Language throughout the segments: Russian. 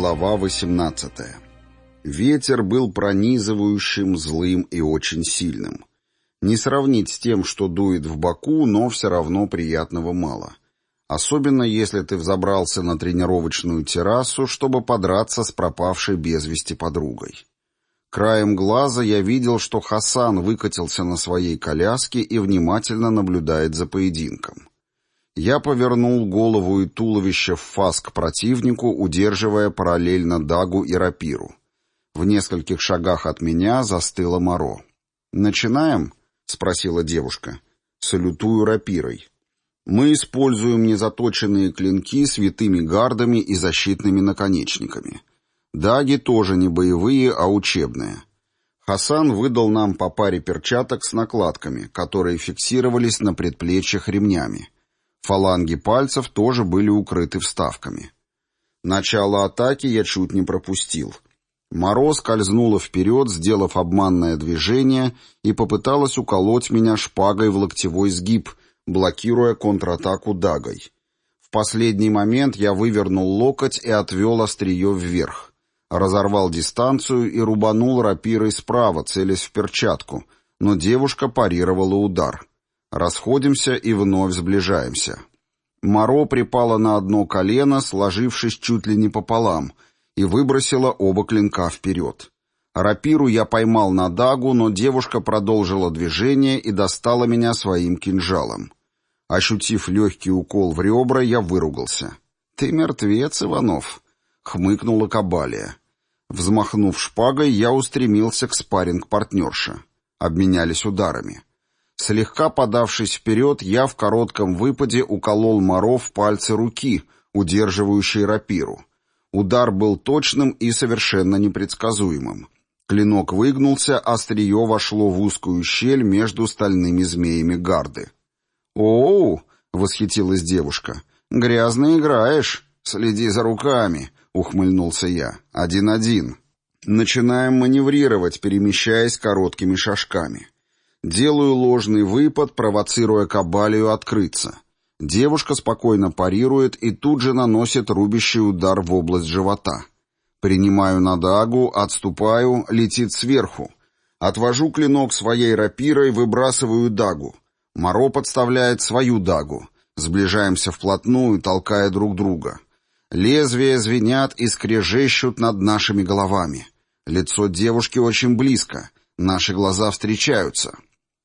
Глава 18. Ветер был пронизывающим, злым и очень сильным. Не сравнить с тем, что дует в Баку, но все равно приятного мало. Особенно если ты взобрался на тренировочную террасу, чтобы подраться с пропавшей без вести подругой. Краем глаза я видел, что Хасан выкатился на своей коляске и внимательно наблюдает за поединком. Я повернул голову и туловище в фас к противнику, удерживая параллельно дагу и рапиру. В нескольких шагах от меня застыла Моро. «Начинаем?» — спросила девушка. «Салютую рапирой. Мы используем незаточенные клинки с витыми гардами и защитными наконечниками. Даги тоже не боевые, а учебные». Хасан выдал нам по паре перчаток с накладками, которые фиксировались на предплечьях ремнями. Фаланги пальцев тоже были укрыты вставками. Начало атаки я чуть не пропустил. Мороз скользнула вперед, сделав обманное движение, и попыталась уколоть меня шпагой в локтевой сгиб, блокируя контратаку дагой. В последний момент я вывернул локоть и отвел острие вверх. Разорвал дистанцию и рубанул рапирой справа, целясь в перчатку, но девушка парировала удар. Расходимся и вновь сближаемся. Моро припала на одно колено, сложившись чуть ли не пополам, и выбросила оба клинка вперед. Рапиру я поймал на дагу, но девушка продолжила движение и достала меня своим кинжалом. Ощутив легкий укол в ребра, я выругался. «Ты мертвец, Иванов!» — хмыкнула Кабалия. Взмахнув шпагой, я устремился к спарринг-партнерше. Обменялись ударами. Слегка подавшись вперед, я в коротком выпаде уколол Моро в пальцы руки, удерживающей рапиру. Удар был точным и совершенно непредсказуемым. Клинок выгнулся, острие вошло в узкую щель между стальными змеями гарды. «Оу!» — восхитилась девушка. «Грязно играешь. Следи за руками!» — ухмыльнулся я. «Один-один». Начинаем маневрировать, перемещаясь короткими шажками. Делаю ложный выпад, провоцируя Кабалию открыться. Девушка спокойно парирует и тут же наносит рубящий удар в область живота. Принимаю на дагу, отступаю, летит сверху. Отвожу клинок своей рапирой, выбрасываю дагу. Моро подставляет свою дагу. Сближаемся вплотную, толкая друг друга. Лезвия звенят и скрежещут над нашими головами. Лицо девушки очень близко. Наши глаза встречаются.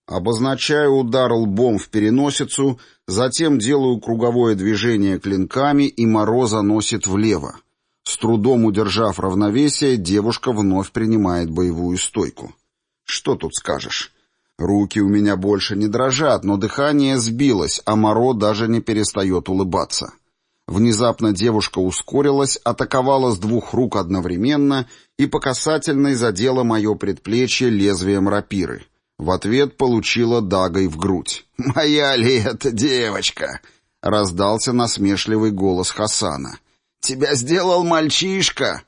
Обозначаю удар лбом в переносицу, затем делаю круговое движение клинками, и Моро заносит влево. С трудом удержав равновесие, девушка вновь принимает боевую стойку. Что тут скажешь? Руки у меня больше не дрожат, но дыхание сбилось, а Моро даже не перестает улыбаться. Внезапно девушка ускорилась, атаковала с двух рук одновременно и по касательной задела мое предплечье лезвием рапиры. В ответ получила дагой в грудь. «Моя ли это девочка?» — раздался насмешливый голос Хасана. «Тебя сделал мальчишка!»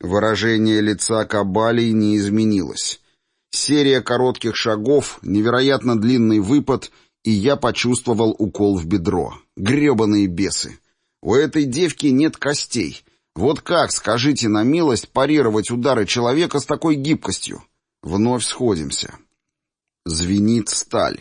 Выражение лица Кабалии не изменилось. Серия коротких шагов, невероятно длинный выпад, и я почувствовал укол в бедро. Гребаные бесы! У этой девки нет костей. Вот как, скажите на милость, парировать удары человека с такой гибкостью? Вновь сходимся. Звенит сталь.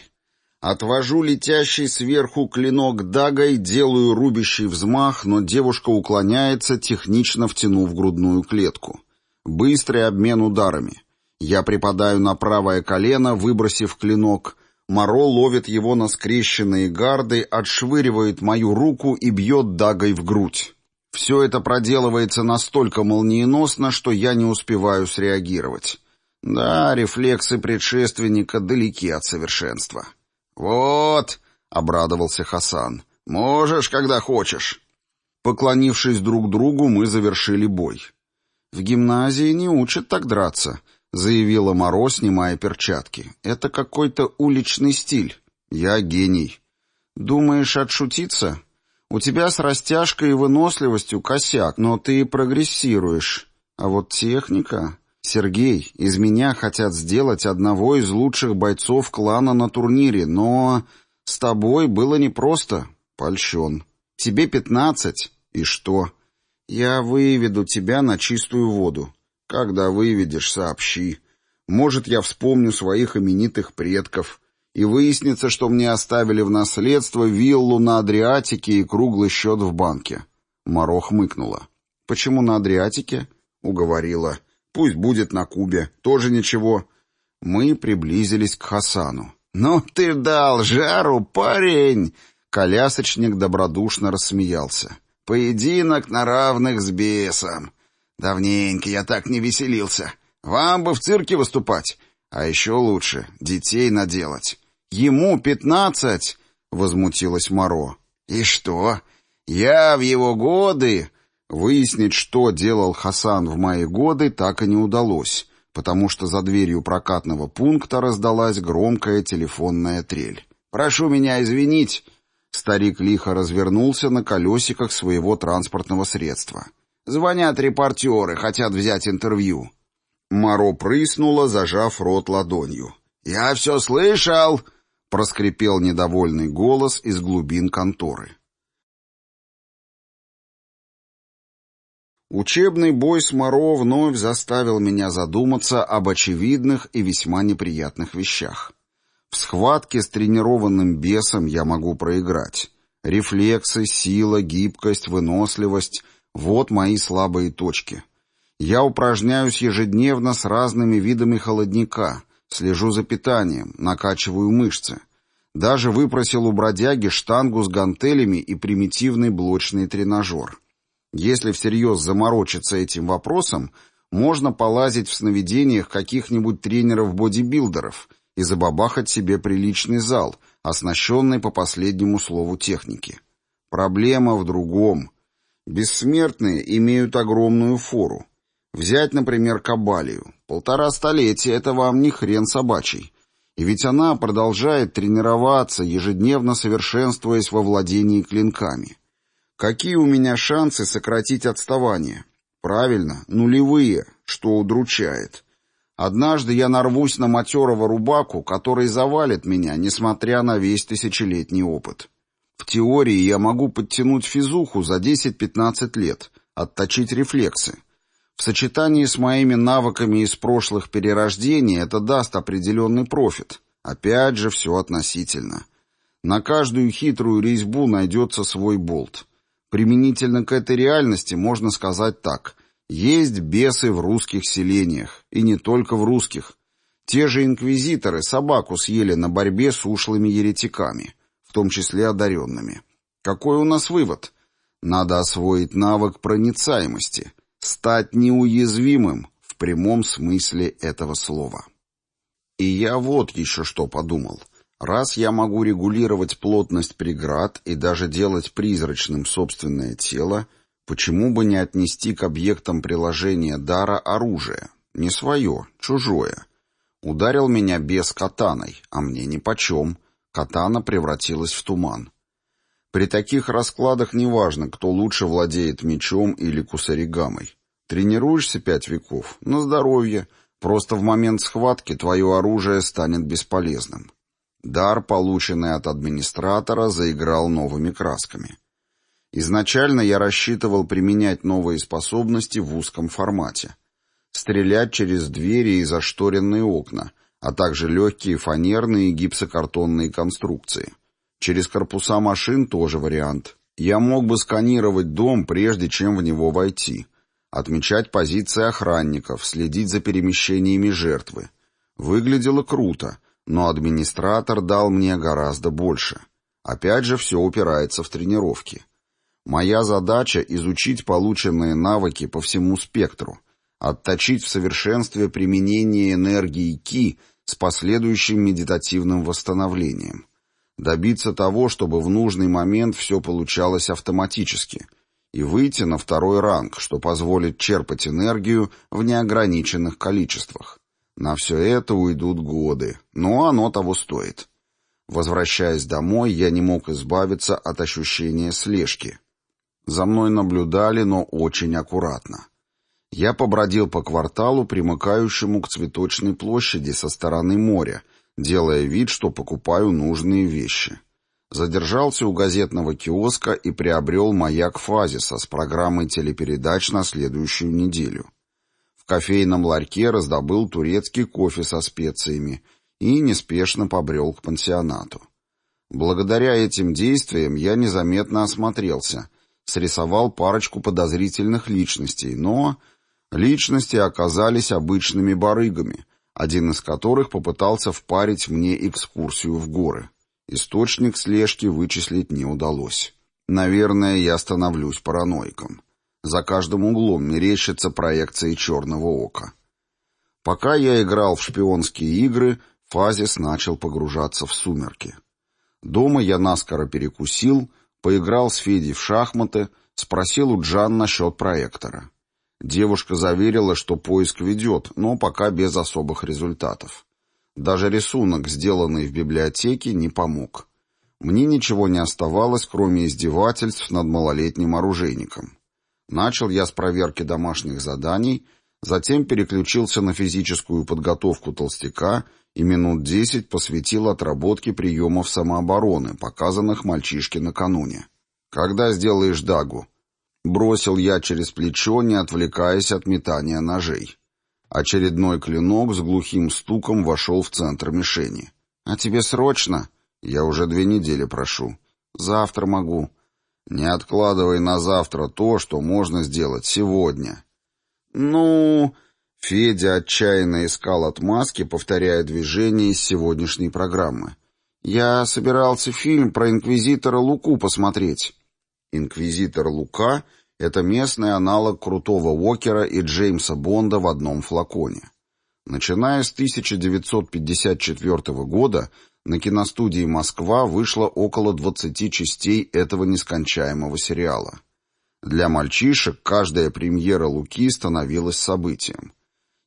Отвожу летящий сверху клинок дагой, делаю рубящий взмах, но девушка уклоняется, технично втянув грудную клетку. Быстрый обмен ударами. Я припадаю на правое колено, выбросив клинок. Моро ловит его на скрещенные гарды, отшвыривает мою руку и бьет дагой в грудь. Все это проделывается настолько молниеносно, что я не успеваю среагировать. Да, рефлексы предшественника далеки от совершенства. «Вот», — обрадовался Хасан, — «можешь, когда хочешь». Поклонившись друг другу, мы завершили бой. «В гимназии не учат так драться», — заявила Моро, снимая перчатки. «Это какой-то уличный стиль. Я гений». «Думаешь отшутиться? У тебя с растяжкой и выносливостью косяк, но ты прогрессируешь. А вот техника...» «Сергей, из меня хотят сделать одного из лучших бойцов клана на турнире, но с тобой было непросто. Польщен. Тебе пятнадцать. И что? «Я выведу тебя на чистую воду. Когда выведешь, сообщи. Может, я вспомню своих именитых предков, и выяснится, что мне оставили в наследство виллу на Адриатике и круглый счет в банке». Моро хмыкнула. «Почему на Адриатике?» — уговорила. «Пусть будет на Кубе. Тоже ничего». Мы приблизились к Хасану. «Ну ты дал жару, парень!» Колясочник добродушно рассмеялся. «Поединок на равных с бесом. Давненько я так не веселился. Вам бы в цирке выступать. А еще лучше — детей наделать. Ему пятнадцать!» — возмутилась Моро. «И что? Я в его годы...» Выяснить, что делал Хасан в мои годы, так и не удалось потому что за дверью прокатного пункта раздалась громкая телефонная трель. «Прошу меня извинить!» Старик лихо развернулся на колесиках своего транспортного средства. «Звонят репортеры, хотят взять интервью». Маро прыснула, зажав рот ладонью. «Я все слышал!» — проскрипел недовольный голос из глубин конторы. Учебный бой с Моро вновь заставил меня задуматься об очевидных и весьма неприятных вещах. В схватке с тренированным бесом я могу проиграть. Рефлексы, сила, гибкость, выносливость — вот мои слабые точки. Я упражняюсь ежедневно с разными видами холодника, слежу за питанием, накачиваю мышцы. Даже выпросил у бродяги штангу с гантелями и примитивный блочный тренажер. Если всерьез заморочиться этим вопросом, можно полазить в сновидениях каких-нибудь тренеров-бодибилдеров и забабахать себе приличный зал, оснащенный по последнему слову техники. Проблема в другом. Бессмертные имеют огромную фору. Взять, например, Кабалию. Полтора столетия — это вам не хрен собачий. И ведь она продолжает тренироваться, ежедневно совершенствуясь во владении клинками. Какие у меня шансы сократить отставание? Правильно, нулевые, что удручает. Однажды я нарвусь на матерого рубаку, который завалит меня, несмотря на весь тысячелетний опыт. В теории я могу подтянуть физуху за 10-15 лет, отточить рефлексы. В сочетании с моими навыками из прошлых перерождений это даст определенный профит. Опять же, все относительно. На каждую хитрую резьбу найдется свой болт. Применительно к этой реальности можно сказать так. Есть бесы в русских селениях, и не только в русских. Те же инквизиторы собаку съели на борьбе с ушлыми еретиками, в том числе одаренными. Какой у нас вывод? Надо освоить навык проницаемости, стать неуязвимым в прямом смысле этого слова. И я вот еще что подумал. Раз я могу регулировать плотность преград и даже делать призрачным собственное тело, почему бы не отнести к объектам приложения дара оружие? Не свое, чужое. Ударил меня без катаной, а мне нипочем. Катана превратилась в туман. При таких раскладах неважно, кто лучше владеет мечом или кусаригамой. Тренируешься пять веков? На здоровье. Просто в момент схватки твое оружие станет бесполезным. Дар, полученный от администратора, заиграл новыми красками. Изначально я рассчитывал применять новые способности в узком формате. Стрелять через двери и зашторенные окна, а также легкие фанерные и гипсокартонные конструкции. Через корпуса машин тоже вариант. Я мог бы сканировать дом, прежде чем в него войти. Отмечать позиции охранников, следить за перемещениями жертвы. Выглядело круто — но администратор дал мне гораздо больше. Опять же, все упирается в тренировки. Моя задача — изучить полученные навыки по всему спектру, отточить в совершенстве применение энергии Ки с последующим медитативным восстановлением, добиться того, чтобы в нужный момент все получалось автоматически, и выйти на второй ранг, что позволит черпать энергию в неограниченных количествах. На все это уйдут годы, но оно того стоит. Возвращаясь домой, я не мог избавиться от ощущения слежки. За мной наблюдали, но очень аккуратно. Я побродил по кварталу, примыкающему к цветочной площади со стороны моря, делая вид, что покупаю нужные вещи. Задержался у газетного киоска и приобрел «Маяк Фазиса» с программой телепередач на следующую неделю. Кофейном ларьке раздобыл турецкий кофе со специями и неспешно побрел к пансионату. Благодаря этим действиям я незаметно осмотрелся, срисовал парочку подозрительных личностей, но личности оказались обычными барыгами, один из которых попытался впарить мне экскурсию в горы. Источник слежки вычислить не удалось. Наверное, я становлюсь параноиком. За каждым углом мерещится проекции черного ока. Пока я играл в шпионские игры, Фазис начал погружаться в сумерки. Дома я наскоро перекусил, поиграл с Федей в шахматы, спросил у Джан насчет проектора. Девушка заверила, что поиск ведет, но пока без особых результатов. Даже рисунок, сделанный в библиотеке, не помог. Мне ничего не оставалось, кроме издевательств над малолетним оружейником. Начал я с проверки домашних заданий, затем переключился на физическую подготовку толстяка и минут десять посвятил отработке приемов самообороны, показанных мальчишке накануне. «Когда сделаешь дагу?» Бросил я через плечо, не отвлекаясь от метания ножей. Очередной клинок с глухим стуком вошел в центр мишени. «А тебе срочно?» «Я уже две недели прошу». «Завтра могу». «Не откладывай на завтра то, что можно сделать сегодня». «Ну...» Федя отчаянно искал отмазки, повторяя движения из сегодняшней программы. «Я собирался фильм про инквизитора Луку посмотреть». Инквизитор Лука — это местный аналог крутого Уокера и Джеймса Бонда в одном флаконе. Начиная с 1954 года на киностудии «Москва» вышло около 20 частей этого нескончаемого сериала. Для мальчишек каждая премьера Луки становилась событием.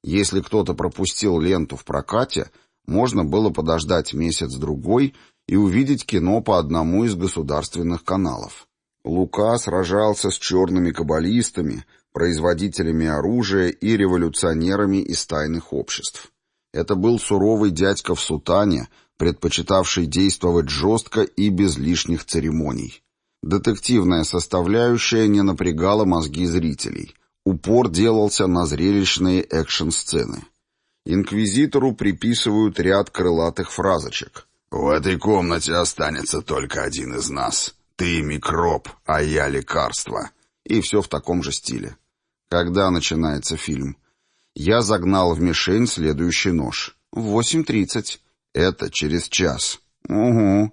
Если кто-то пропустил ленту в прокате, можно было подождать месяц-другой и увидеть кино по одному из государственных каналов. Лука сражался с черными каббалистами, производителями оружия и революционерами из тайных обществ. Это был суровый дядька в сутане, предпочитавший действовать жестко и без лишних церемоний. Детективная составляющая не напрягала мозги зрителей. Упор делался на зрелищные экшн-сцены. Инквизитору приписывают ряд крылатых фразочек. «В этой комнате останется только один из нас. Ты микроб, а я лекарство». И все в таком же стиле. Когда начинается фильм? Я загнал в мишень следующий нож. Восемь тридцать. Это через час. Угу.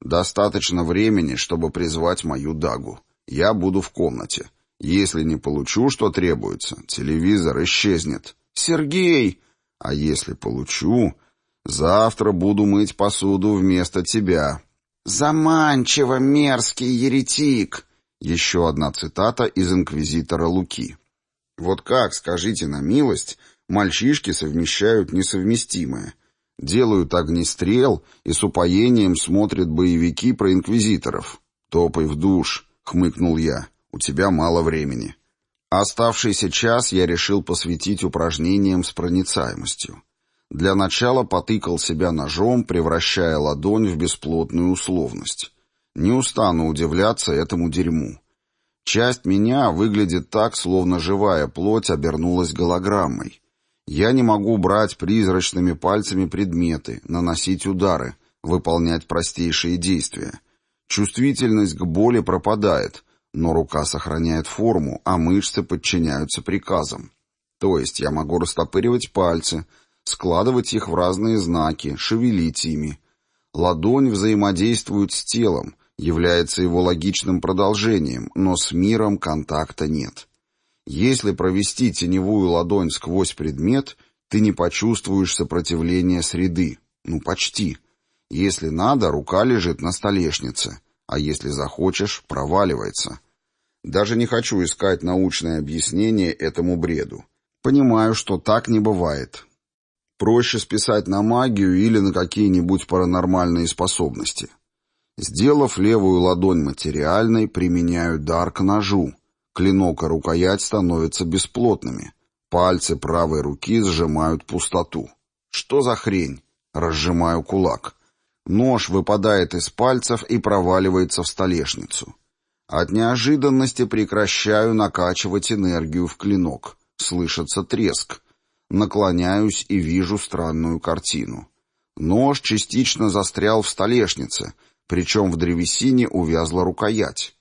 Достаточно времени, чтобы призвать мою дагу. Я буду в комнате. Если не получу, что требуется, телевизор исчезнет. Сергей! А если получу, завтра буду мыть посуду вместо тебя. Заманчиво, мерзкий еретик! Еще одна цитата из инквизитора Луки. Вот как, скажите на милость, мальчишки совмещают несовместимое. Делают огнестрел и с упоением смотрят боевики про инквизиторов. «Топай в душ», — хмыкнул я. У тебя мало времени. Оставшийся час я решил посвятить упражнениям с проницаемостью. Для начала потыкал себя ножом, превращая ладонь в бесплотную условность. Не устану удивляться этому дерьму. Часть меня выглядит так, словно живая плоть обернулась голограммой. Я не могу брать призрачными пальцами предметы, наносить удары, выполнять простейшие действия. Чувствительность к боли пропадает, но рука сохраняет форму, а мышцы подчиняются приказам. То есть я могу растопыривать пальцы, складывать их в разные знаки, шевелить ими. Ладонь взаимодействует с телом, является его логичным продолжением, но с миром контакта нет. Если провести теневую ладонь сквозь предмет, ты не почувствуешь сопротивления среды. Ну, почти. Если надо, рука лежит на столешнице а если захочешь, проваливается. Даже не хочу искать научное объяснение этому бреду. Понимаю, что так не бывает. Проще списать на магию или на какие-нибудь паранормальные способности. Сделав левую ладонь материальной, применяю дар к ножу. Клинок и рукоять становятся бесплотными. Пальцы правой руки сжимают пустоту. Что за хрень? Разжимаю кулак. Нож выпадает из пальцев и проваливается в столешницу. От неожиданности прекращаю накачивать энергию в клинок. Слышится треск. Наклоняюсь и вижу странную картину. Нож частично застрял в столешнице, причем в древесине увязла рукоять.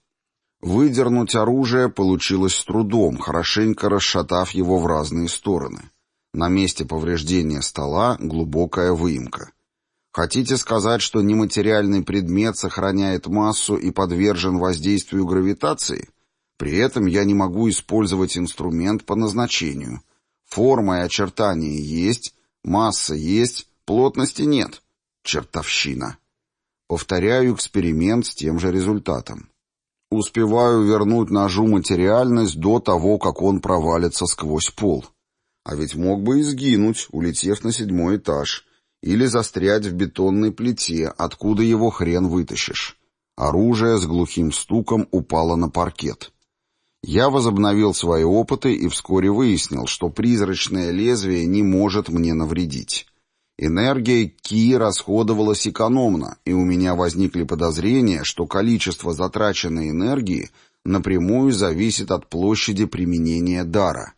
Выдернуть оружие получилось с трудом, хорошенько расшатав его в разные стороны. На месте повреждения стола глубокая выемка. Хотите сказать, что нематериальный предмет сохраняет массу и подвержен воздействию гравитации? При этом я не могу использовать инструмент по назначению. Форма и очертания есть, масса есть, плотности нет. Чертовщина. Повторяю эксперимент с тем же результатом. Успеваю вернуть ножу материальность до того, как он провалится сквозь пол. А ведь мог бы и сгинуть, улетев на седьмой этаж, или застрять в бетонной плите, откуда его хрен вытащишь. Оружие с глухим стуком упало на паркет. Я возобновил свои опыты и вскоре выяснил, что призрачное лезвие не может мне навредить. Энергия Ки расходовалась экономно, и у меня возникли подозрения, что количество затраченной энергии напрямую зависит от площади применения дара.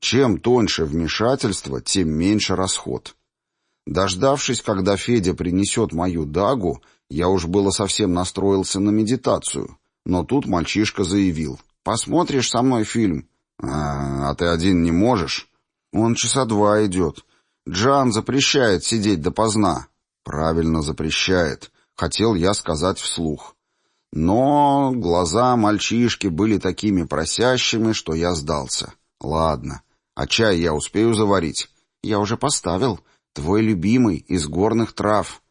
Чем тоньше вмешательство, тем меньше расход. Дождавшись, когда Федя принесет мою дагу, я уж было совсем настроился на медитацию, но тут мальчишка заявил. «Посмотришь со мной фильм?» «А, а ты один не можешь?» «Он часа два идет. Джан запрещает сидеть допоздна». «Правильно запрещает», — хотел я сказать вслух. Но глаза мальчишки были такими просящими, что я сдался. «Ладно, а чай я успею заварить?» «Я уже поставил», Твой любимый из горных трав.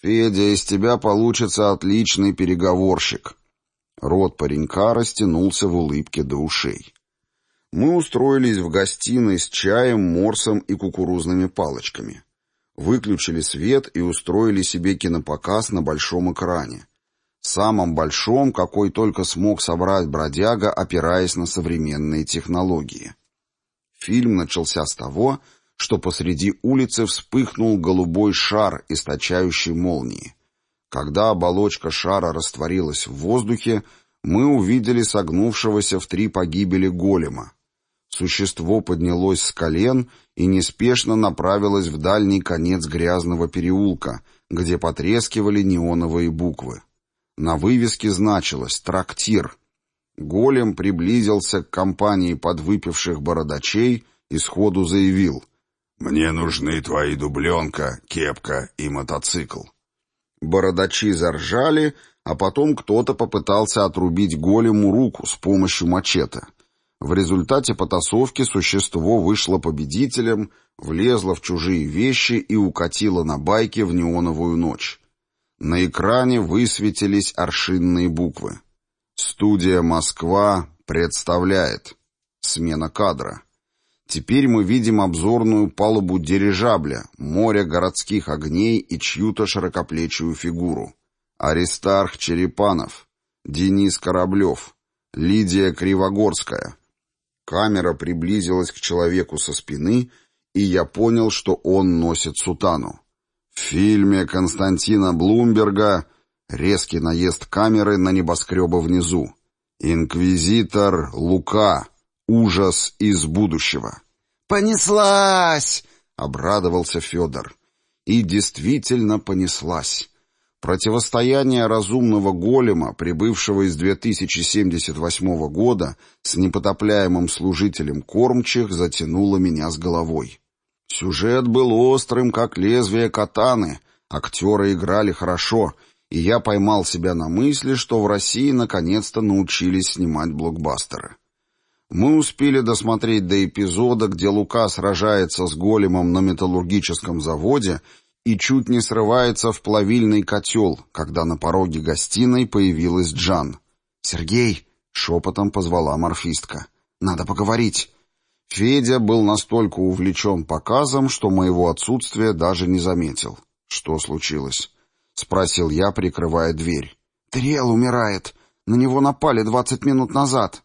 Федя, из тебя получится отличный переговорщик. Рот паренька растянулся в улыбке до ушей. Мы устроились в гостиной с чаем, морсом и кукурузными палочками. Выключили свет и устроили себе кинопоказ на большом экране. Самом большом, какой только смог собрать бродяга, опираясь на современные технологии. Фильм начался с того, что посреди улицы вспыхнул голубой шар, источающий молнии. Когда оболочка шара растворилась в воздухе, мы увидели согнувшегося в три погибели голема. Существо поднялось с колен и неспешно направилось в дальний конец грязного переулка, где потрескивали неоновые буквы. На вывеске значилось «Трактир». Голем приблизился к компании подвыпивших бородачей и сходу заявил — «Мне нужны твои дубленка, кепка и мотоцикл». Бородачи заржали, а потом кто-то попытался отрубить голему руку с помощью мачете. В результате потасовки существо вышло победителем, влезло в чужие вещи и укатило на байке в неоновую ночь. На экране высветились аршинные буквы. «Студия Москва представляет». Смена кадра. Теперь мы видим обзорную палубу дирижабля, море городских огней и чью-то широкоплечую фигуру. Аристарх Черепанов, Денис Кораблев, Лидия Кривогорская. Камера приблизилась к человеку со спины, и я понял, что он носит сутану. В фильме Константина Блумберга резкий наезд камеры на небоскреба внизу. Инквизитор Лука. Ужас из будущего. «Понеслась!» — обрадовался Федор. И действительно понеслась. Противостояние разумного голема, прибывшего из 2078 года, с непотопляемым служителем кормчих, затянуло меня с головой. Сюжет был острым, как лезвие катаны, актеры играли хорошо, и я поймал себя на мысли, что в России наконец-то научились снимать блокбастеры. Мы успели досмотреть до эпизода, где Лука сражается с големом на металлургическом заводе и чуть не срывается в плавильный котел, когда на пороге гостиной появилась Джан. «Сергей!» — шепотом позвала морфистка. «Надо поговорить». Федя был настолько увлечен показом, что моего отсутствия даже не заметил. «Что случилось?» — спросил я, прикрывая дверь. «Триэл умирает. На него напали двадцать минут назад».